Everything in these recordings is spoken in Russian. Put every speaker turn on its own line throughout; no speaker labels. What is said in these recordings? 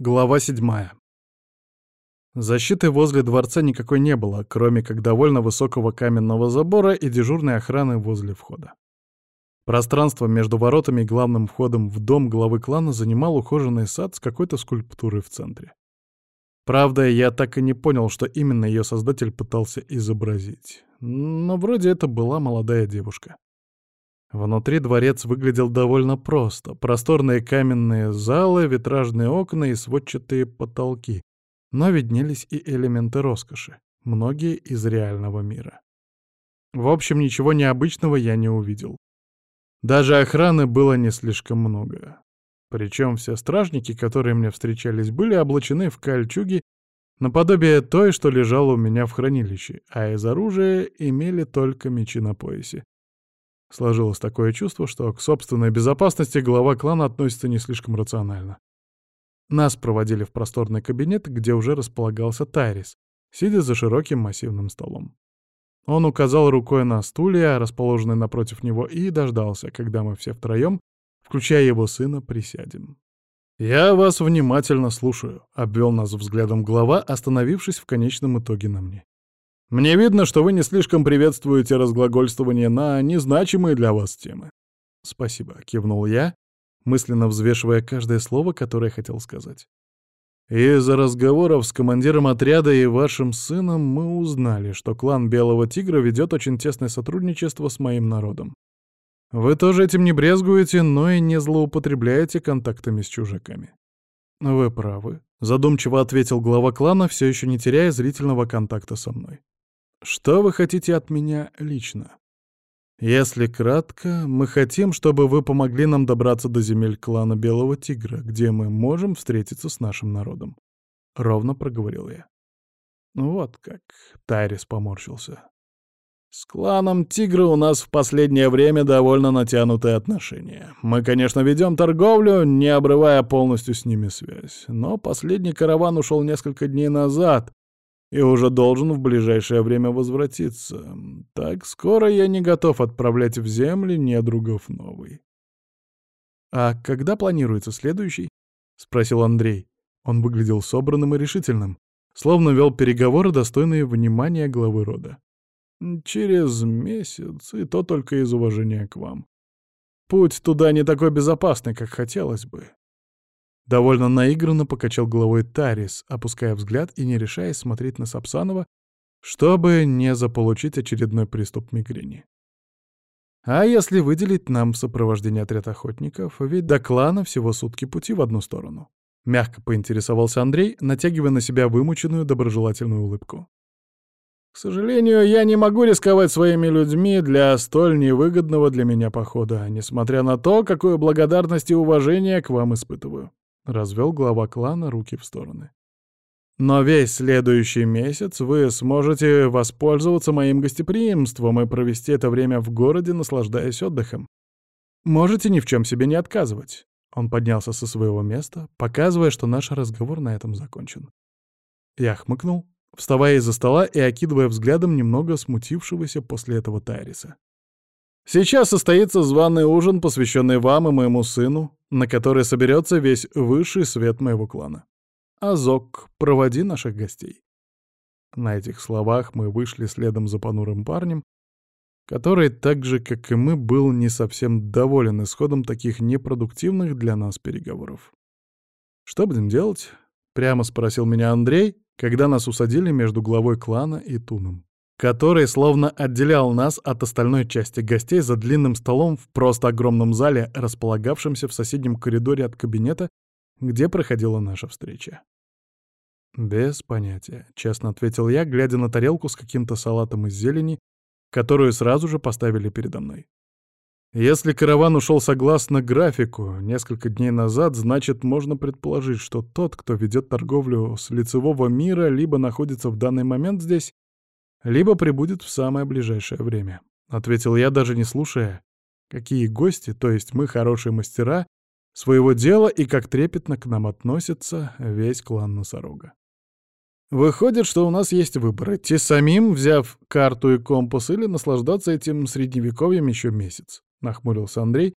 Глава седьмая. Защиты возле дворца никакой не было, кроме как довольно высокого каменного забора и дежурной охраны возле входа. Пространство между воротами и главным входом в дом главы клана занимал ухоженный сад с какой-то скульптурой в центре. Правда, я так и не понял, что именно ее создатель пытался изобразить. Но вроде это была молодая девушка. Внутри дворец выглядел довольно просто. Просторные каменные залы, витражные окна и сводчатые потолки. Но виднелись и элементы роскоши, многие из реального мира. В общем, ничего необычного я не увидел. Даже охраны было не слишком много. Причем все стражники, которые мне встречались, были облачены в кольчуги наподобие той, что лежала у меня в хранилище, а из оружия имели только мечи на поясе. Сложилось такое чувство, что к собственной безопасности глава клана относится не слишком рационально. Нас проводили в просторный кабинет, где уже располагался Тайрис, сидя за широким массивным столом. Он указал рукой на стулья, расположенные напротив него, и дождался, когда мы все втроем, включая его сына, присядем. «Я вас внимательно слушаю», — обвел нас взглядом глава, остановившись в конечном итоге на мне. Мне видно, что вы не слишком приветствуете разглагольствование на незначимые для вас темы. Спасибо, кивнул я, мысленно взвешивая каждое слово, которое хотел сказать. Из разговоров с командиром отряда и вашим сыном мы узнали, что клан Белого Тигра ведет очень тесное сотрудничество с моим народом. Вы тоже этим не брезгуете, но и не злоупотребляете контактами с чужаками. Вы правы, задумчиво ответил глава клана, все еще не теряя зрительного контакта со мной. Что вы хотите от меня лично? Если кратко, мы хотим, чтобы вы помогли нам добраться до земель клана Белого Тигра, где мы можем встретиться с нашим народом. Ровно проговорил я. Вот как. Тайрис поморщился. С кланом Тигра у нас в последнее время довольно натянутые отношения. Мы, конечно, ведем торговлю, не обрывая полностью с ними связь. Но последний караван ушел несколько дней назад, и уже должен в ближайшее время возвратиться. Так скоро я не готов отправлять в земли недругов новый. «А когда планируется следующий?» — спросил Андрей. Он выглядел собранным и решительным, словно вел переговоры, достойные внимания главы рода. «Через месяц, и то только из уважения к вам. Путь туда не такой безопасный, как хотелось бы. Довольно наигранно покачал головой Тарис, опуская взгляд и не решаясь смотреть на Сапсанова, чтобы не заполучить очередной приступ мигрени. А если выделить нам в сопровождении отряд охотников, ведь до клана всего сутки пути в одну сторону. Мягко поинтересовался Андрей, натягивая на себя вымученную доброжелательную улыбку. «К сожалению, я не могу рисковать своими людьми для столь невыгодного для меня похода, несмотря на то, какую благодарность и уважение к вам испытываю. Развел глава клана руки в стороны. Но весь следующий месяц вы сможете воспользоваться моим гостеприимством и провести это время в городе, наслаждаясь отдыхом. Можете ни в чем себе не отказывать. Он поднялся со своего места, показывая, что наш разговор на этом закончен. Я хмыкнул, вставая из-за стола и окидывая взглядом немного смутившегося после этого Тайриса. Сейчас состоится званый ужин, посвященный вам и моему сыну, на который соберется весь высший свет моего клана. Азок, проводи наших гостей. На этих словах мы вышли следом за понурым парнем, который, так же, как и мы, был не совсем доволен исходом таких непродуктивных для нас переговоров. «Что будем делать?» — прямо спросил меня Андрей, когда нас усадили между главой клана и Туном который словно отделял нас от остальной части гостей за длинным столом в просто огромном зале, располагавшемся в соседнем коридоре от кабинета, где проходила наша встреча. «Без понятия», — честно ответил я, глядя на тарелку с каким-то салатом из зелени, которую сразу же поставили передо мной. Если караван ушел согласно графику несколько дней назад, значит, можно предположить, что тот, кто ведет торговлю с лицевого мира, либо находится в данный момент здесь, либо прибудет в самое ближайшее время», — ответил я, даже не слушая, какие гости, то есть мы хорошие мастера, своего дела и как трепетно к нам относится весь клан Носорога. Выходит, что у нас есть выбор — идти самим, взяв карту и компас, или наслаждаться этим средневековьем еще месяц, — нахмурился Андрей,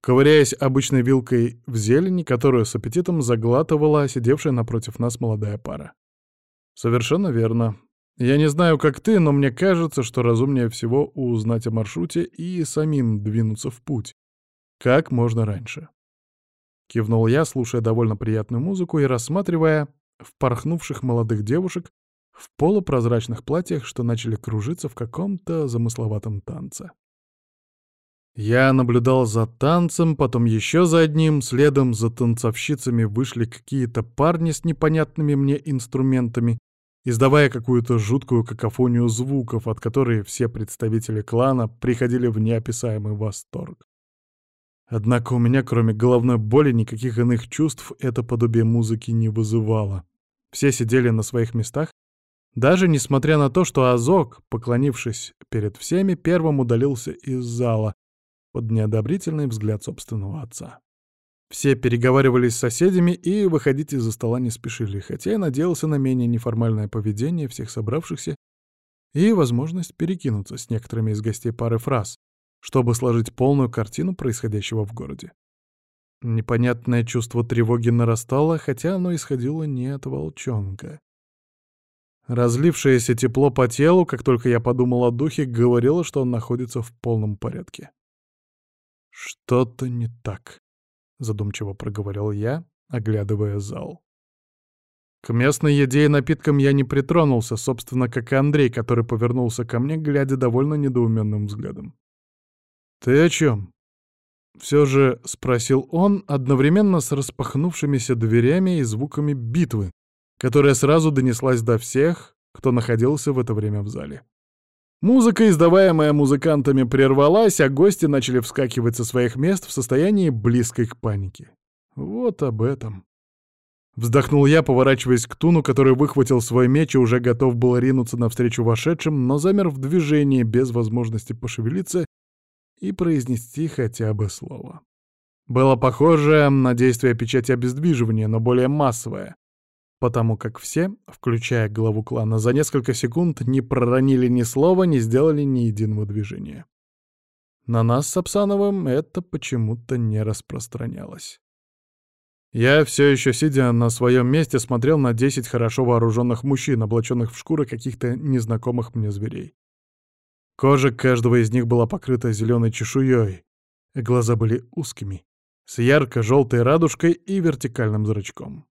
ковыряясь обычной вилкой в зелени, которую с аппетитом заглатывала сидевшая напротив нас молодая пара. «Совершенно верно. Я не знаю, как ты, но мне кажется, что разумнее всего узнать о маршруте и самим двинуться в путь. Как можно раньше». Кивнул я, слушая довольно приятную музыку и рассматривая впорхнувших молодых девушек в полупрозрачных платьях, что начали кружиться в каком-то замысловатом танце. Я наблюдал за танцем, потом еще за одним, следом за танцовщицами вышли какие-то парни с непонятными мне инструментами, издавая какую-то жуткую какофонию звуков, от которой все представители клана приходили в неописаемый восторг. Однако у меня, кроме головной боли, никаких иных чувств это подобие музыки не вызывало. Все сидели на своих местах, даже несмотря на то, что Азок, поклонившись перед всеми, первым удалился из зала, под неодобрительный взгляд собственного отца. Все переговаривались с соседями и выходить из-за стола не спешили, хотя я надеялся на менее неформальное поведение всех собравшихся и возможность перекинуться с некоторыми из гостей пары фраз, чтобы сложить полную картину происходящего в городе. Непонятное чувство тревоги нарастало, хотя оно исходило не от волчонка. Разлившееся тепло по телу, как только я подумал о духе, говорило, что он находится в полном порядке. «Что-то не так», — задумчиво проговорил я, оглядывая зал. К местной еде и напиткам я не притронулся, собственно, как и Андрей, который повернулся ко мне, глядя довольно недоуменным взглядом. «Ты о чем?» Все же спросил он одновременно с распахнувшимися дверями и звуками битвы, которая сразу донеслась до всех, кто находился в это время в зале. Музыка, издаваемая музыкантами, прервалась, а гости начали вскакивать со своих мест в состоянии близкой к панике. Вот об этом. Вздохнул я, поворачиваясь к Туну, который выхватил свой меч и уже готов был ринуться навстречу вошедшим, но замер в движении без возможности пошевелиться и произнести хотя бы слово. Было похоже на действие печати обездвиживания, но более массовое, потому как все, включая главу клана, за несколько секунд не проронили ни слова, не сделали ни единого движения. На нас с Апсановым это почему-то не распространялось. Я все еще, сидя на своем месте, смотрел на десять хорошо вооруженных мужчин, облаченных в шкуры каких-то незнакомых мне зверей. Кожа каждого из них была покрыта зеленой чешуей, глаза были узкими, с ярко-желтой радужкой и вертикальным зрачком.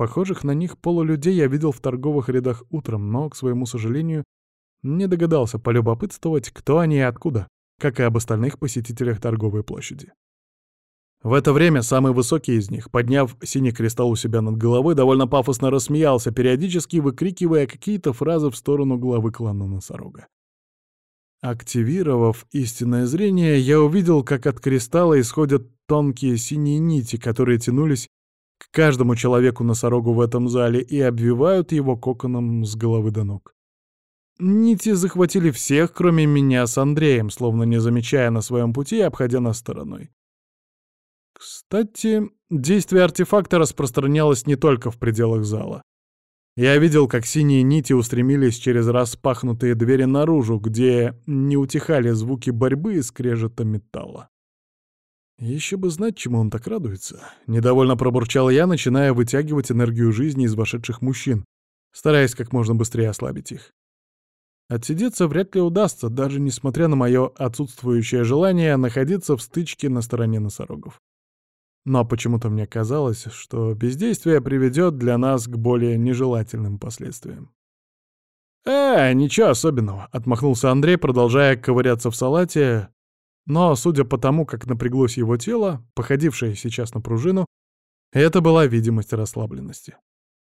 Похожих на них полулюдей я видел в торговых рядах утром, но, к своему сожалению, не догадался полюбопытствовать, кто они и откуда, как и об остальных посетителях торговой площади. В это время самый высокий из них, подняв синий кристалл у себя над головой, довольно пафосно рассмеялся, периодически выкрикивая какие-то фразы в сторону главы клана Носорога. Активировав истинное зрение, я увидел, как от кристалла исходят тонкие синие нити, которые тянулись к каждому человеку-носорогу в этом зале и обвивают его коконом с головы до ног. Нити захватили всех, кроме меня с Андреем, словно не замечая на своем пути и обходя нас стороной. Кстати, действие артефакта распространялось не только в пределах зала. Я видел, как синие нити устремились через распахнутые двери наружу, где не утихали звуки борьбы и скрежета металла. Еще бы знать, чему он так радуется. Недовольно пробурчал я, начиная вытягивать энергию жизни из вошедших мужчин, стараясь как можно быстрее ослабить их. Отсидеться вряд ли удастся, даже несмотря на мое отсутствующее желание находиться в стычке на стороне носорогов. Но почему-то мне казалось, что бездействие приведет для нас к более нежелательным последствиям. «Э, ничего особенного», — отмахнулся Андрей, продолжая ковыряться в салате, но, судя по тому, как напряглось его тело, походившее сейчас на пружину, это была видимость расслабленности.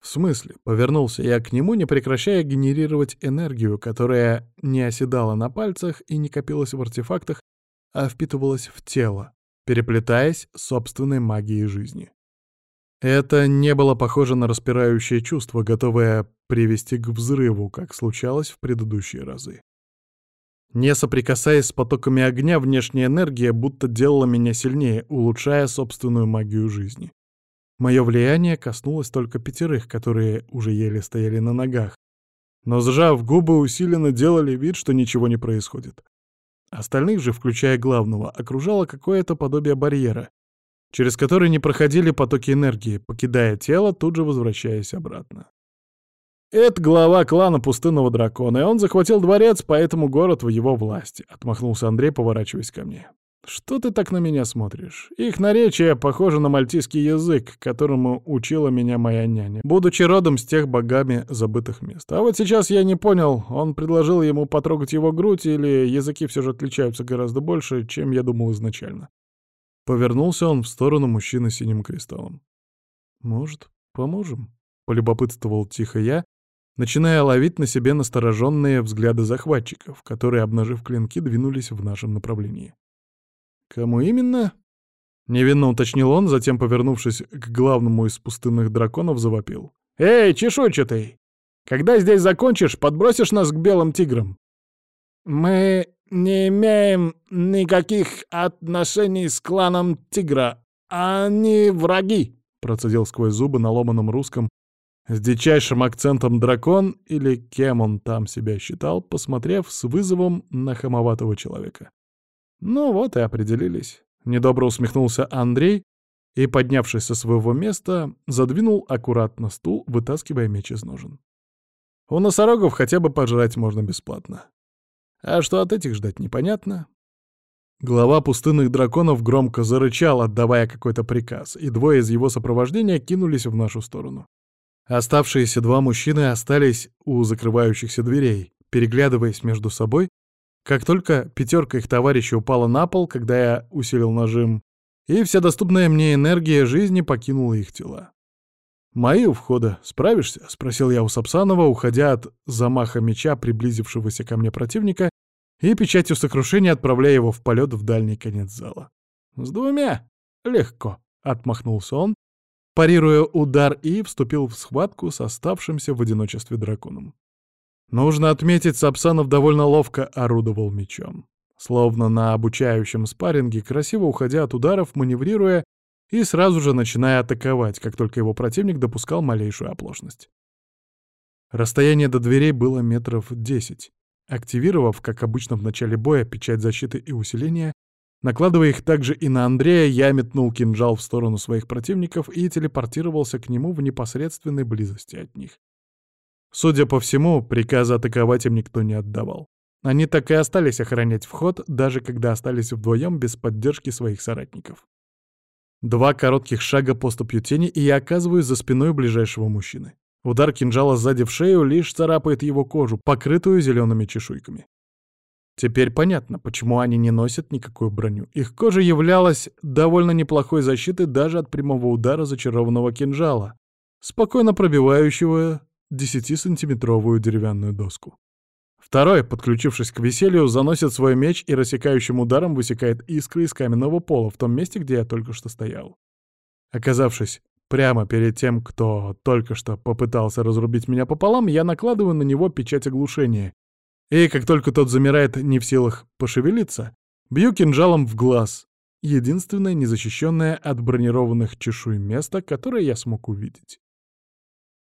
В смысле, повернулся я к нему, не прекращая генерировать энергию, которая не оседала на пальцах и не копилась в артефактах, а впитывалась в тело, переплетаясь собственной магией жизни. Это не было похоже на распирающее чувство, готовое привести к взрыву, как случалось в предыдущие разы. Не соприкасаясь с потоками огня, внешняя энергия будто делала меня сильнее, улучшая собственную магию жизни. Мое влияние коснулось только пятерых, которые уже еле стояли на ногах, но, сжав губы, усиленно делали вид, что ничего не происходит. Остальных же, включая главного, окружало какое-то подобие барьера, через который не проходили потоки энергии, покидая тело, тут же возвращаясь обратно. «Это глава клана Пустынного Дракона, и он захватил дворец, поэтому город в его власти», — отмахнулся Андрей, поворачиваясь ко мне. «Что ты так на меня смотришь? Их наречие похоже на мальтийский язык, которому учила меня моя няня, будучи родом с тех богами забытых мест. А вот сейчас я не понял, он предложил ему потрогать его грудь или языки все же отличаются гораздо больше, чем я думал изначально». Повернулся он в сторону мужчины с синим кристаллом. «Может, поможем?» — полюбопытствовал тихо я, начиная ловить на себе настороженные взгляды захватчиков, которые, обнажив клинки, двинулись в нашем направлении. «Кому именно?» — невинно уточнил он, затем, повернувшись к главному из пустынных драконов, завопил. «Эй, чешуйчатый! Когда здесь закончишь, подбросишь нас к белым тиграм?» «Мы не имеем никаких отношений с кланом Тигра. Они враги», — процедил сквозь зубы на ломаном русском с дичайшим акцентом дракон, или кем он там себя считал, посмотрев с вызовом на хамоватого человека. Ну вот и определились. Недобро усмехнулся Андрей и, поднявшись со своего места, задвинул аккуратно стул, вытаскивая меч из ножен. У носорогов хотя бы пожрать можно бесплатно. А что от этих ждать, непонятно. Глава пустынных драконов громко зарычал, отдавая какой-то приказ, и двое из его сопровождения кинулись в нашу сторону. Оставшиеся два мужчины остались у закрывающихся дверей, переглядываясь между собой как только пятерка их товарищей упала на пол, когда я усилил нажим, и вся доступная мне энергия жизни покинула их тела. «Мои у входа. Справишься?» — спросил я у Сапсанова, уходя от замаха меча приблизившегося ко мне противника и печатью сокрушения отправляя его в полет в дальний конец зала. «С двумя? Легко», — отмахнулся он, парируя удар и вступил в схватку с оставшимся в одиночестве драконом. Нужно отметить, Сапсанов довольно ловко орудовал мечом. Словно на обучающем спарринге, красиво уходя от ударов, маневрируя и сразу же начиная атаковать, как только его противник допускал малейшую оплошность. Расстояние до дверей было метров десять. Активировав, как обычно в начале боя, печать защиты и усиления, накладывая их также и на Андрея, я метнул кинжал в сторону своих противников и телепортировался к нему в непосредственной близости от них. Судя по всему, приказа атаковать им никто не отдавал. Они так и остались охранять вход, даже когда остались вдвоем без поддержки своих соратников. Два коротких шага поступью тени, и я оказываюсь за спиной ближайшего мужчины. Удар кинжала сзади в шею лишь царапает его кожу, покрытую зелеными чешуйками. Теперь понятно, почему они не носят никакую броню. Их кожа являлась довольно неплохой защитой даже от прямого удара зачарованного кинжала, спокойно пробивающего десятисантиметровую деревянную доску. Второй, подключившись к веселью, заносит свой меч и рассекающим ударом высекает искры из каменного пола в том месте, где я только что стоял. Оказавшись прямо перед тем, кто только что попытался разрубить меня пополам, я накладываю на него печать оглушения. И как только тот замирает не в силах пошевелиться, бью кинжалом в глаз. Единственное незащищенное от бронированных чешуй место, которое я смог увидеть.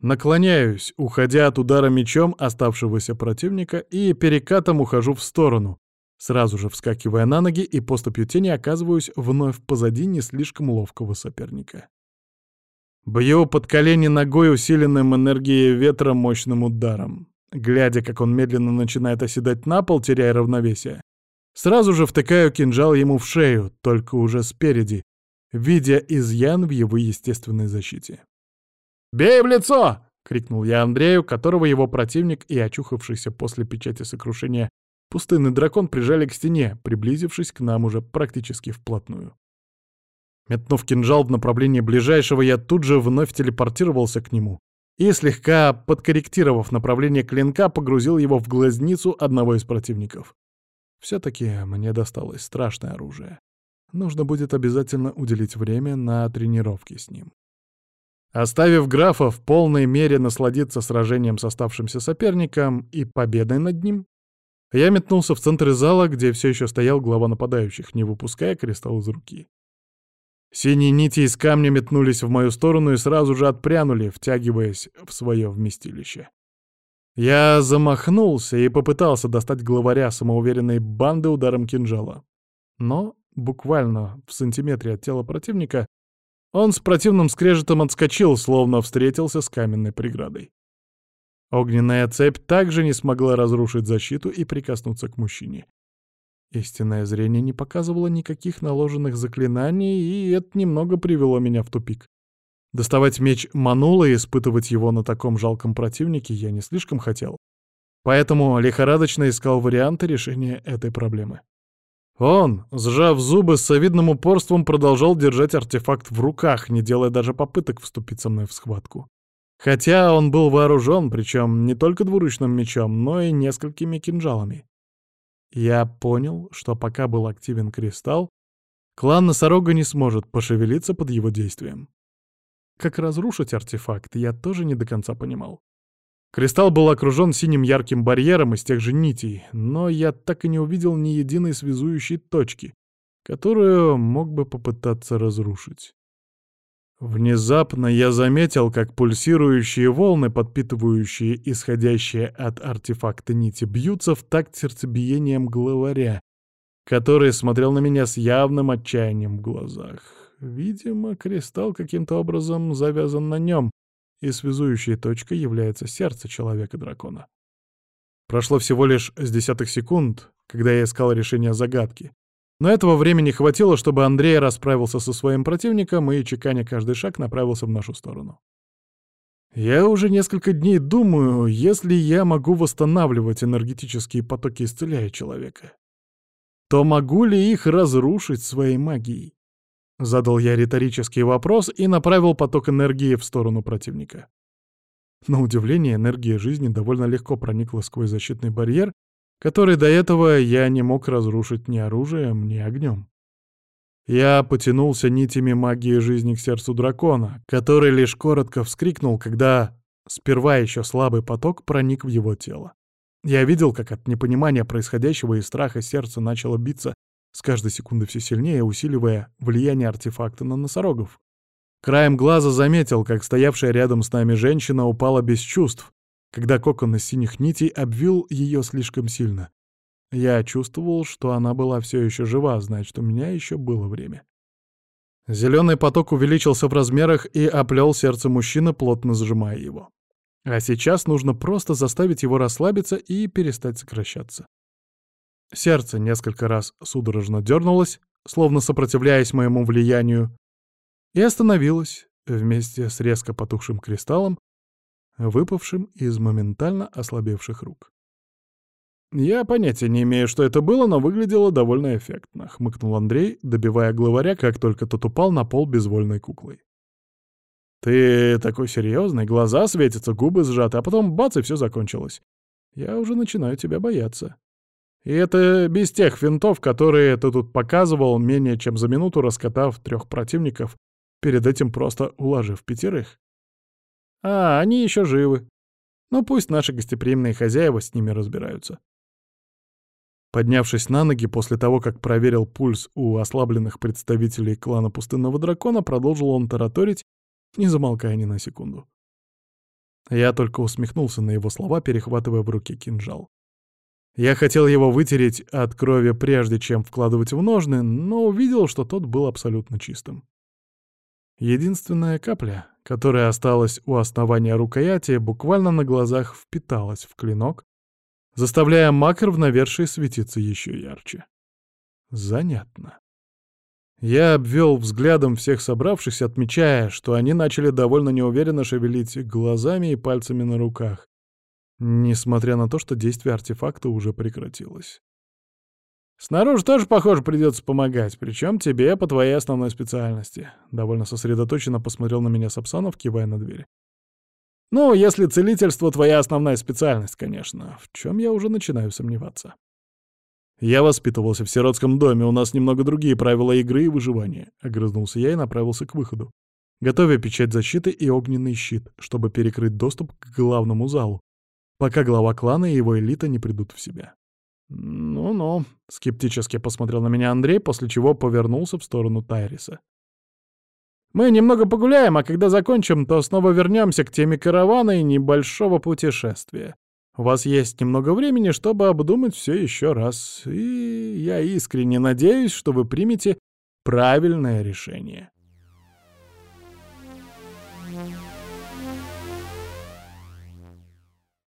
Наклоняюсь, уходя от удара мечом оставшегося противника, и перекатом ухожу в сторону, сразу же вскакивая на ноги и поступью тени оказываюсь вновь позади не слишком ловкого соперника. Бью под колени ногой, усиленным энергией ветра мощным ударом. Глядя, как он медленно начинает оседать на пол, теряя равновесие, сразу же втыкаю кинжал ему в шею, только уже спереди, видя изъян в его естественной защите. «Бей в лицо!» — крикнул я Андрею, которого его противник и очухавшийся после печати сокрушения пустынный дракон прижали к стене, приблизившись к нам уже практически вплотную. Метнув кинжал в направлении ближайшего, я тут же вновь телепортировался к нему и, слегка подкорректировав направление клинка, погрузил его в глазницу одного из противников. Все-таки мне досталось страшное оружие. Нужно будет обязательно уделить время на тренировки с ним. Оставив графа в полной мере насладиться сражением с оставшимся соперником и победой над ним, я метнулся в центр зала, где все еще стоял глава нападающих, не выпуская кристалл из руки. Синие нити из камня метнулись в мою сторону и сразу же отпрянули, втягиваясь в свое вместилище. Я замахнулся и попытался достать главаря самоуверенной банды ударом кинжала. Но буквально в сантиметре от тела противника он с противным скрежетом отскочил, словно встретился с каменной преградой. Огненная цепь также не смогла разрушить защиту и прикоснуться к мужчине. Истинное зрение не показывало никаких наложенных заклинаний, и это немного привело меня в тупик. Доставать меч манула и испытывать его на таком жалком противнике я не слишком хотел. Поэтому лихорадочно искал варианты решения этой проблемы. Он, сжав зубы, с совидным упорством продолжал держать артефакт в руках, не делая даже попыток вступить со мной в схватку. Хотя он был вооружен, причем не только двуручным мечом, но и несколькими кинжалами. Я понял, что пока был активен кристалл, клан Носорога не сможет пошевелиться под его действием. Как разрушить артефакт, я тоже не до конца понимал. Кристалл был окружен синим ярким барьером из тех же нитей, но я так и не увидел ни единой связующей точки, которую мог бы попытаться разрушить. Внезапно я заметил, как пульсирующие волны, подпитывающие исходящие от артефакта нити, бьются в такт сердцебиением главаря, который смотрел на меня с явным отчаянием в глазах. Видимо, кристалл каким-то образом завязан на нем, и связующей точкой является сердце человека-дракона. Прошло всего лишь с десятых секунд, когда я искал решение загадки. Но этого времени хватило, чтобы Андрей расправился со своим противником и, чеканя каждый шаг, направился в нашу сторону. Я уже несколько дней думаю, если я могу восстанавливать энергетические потоки, исцеляя человека, то могу ли их разрушить своей магией? Задал я риторический вопрос и направил поток энергии в сторону противника. На удивление, энергия жизни довольно легко проникла сквозь защитный барьер, который до этого я не мог разрушить ни оружием, ни огнем. Я потянулся нитями магии жизни к сердцу дракона, который лишь коротко вскрикнул, когда сперва еще слабый поток проник в его тело. Я видел, как от непонимания происходящего и страха сердце начало биться с каждой секундой все сильнее усиливая влияние артефакта на носорогов. Краем глаза заметил, как стоявшая рядом с нами женщина упала без чувств, когда кокон из синих нитей обвил ее слишком сильно. Я чувствовал, что она была все еще жива, значит, у меня еще было время. Зеленый поток увеличился в размерах и оплел сердце мужчины, плотно сжимая его. А сейчас нужно просто заставить его расслабиться и перестать сокращаться. Сердце несколько раз судорожно дернулось, словно сопротивляясь моему влиянию, и остановилось вместе с резко потухшим кристаллом, выпавшим из моментально ослабевших рук. «Я понятия не имею, что это было, но выглядело довольно эффектно», — хмыкнул Андрей, добивая главаря, как только тот упал на пол безвольной куклой. «Ты такой серьезный, глаза светятся, губы сжаты, а потом бац, и все закончилось. Я уже начинаю тебя бояться». И это без тех винтов, которые ты тут показывал, менее чем за минуту раскатав трех противников, перед этим просто уложив пятерых. А, они еще живы. Ну пусть наши гостеприимные хозяева с ними разбираются. Поднявшись на ноги после того, как проверил пульс у ослабленных представителей клана Пустынного Дракона, продолжил он тараторить, не замолкая ни на секунду. Я только усмехнулся на его слова, перехватывая в руки кинжал. Я хотел его вытереть от крови прежде, чем вкладывать в ножны, но увидел, что тот был абсолютно чистым. Единственная капля, которая осталась у основания рукояти, буквально на глазах впиталась в клинок, заставляя макр в навершии светиться еще ярче. Занятно. Я обвел взглядом всех собравшихся, отмечая, что они начали довольно неуверенно шевелить глазами и пальцами на руках, несмотря на то, что действие артефакта уже прекратилось. «Снаружи тоже, похоже, придется помогать, причем тебе по твоей основной специальности», — довольно сосредоточенно посмотрел на меня Сапсанов, кивая на дверь. «Ну, если целительство — твоя основная специальность, конечно, в чем я уже начинаю сомневаться». «Я воспитывался в сиротском доме, у нас немного другие правила игры и выживания», — огрызнулся я и направился к выходу, готовя печать защиты и огненный щит, чтобы перекрыть доступ к главному залу, пока глава клана и его элита не придут в себя. «Ну-ну», — скептически посмотрел на меня Андрей, после чего повернулся в сторону Тайриса. «Мы немного погуляем, а когда закончим, то снова вернемся к теме каравана и небольшого путешествия. У вас есть немного времени, чтобы обдумать все еще раз, и я искренне надеюсь, что вы примете правильное решение.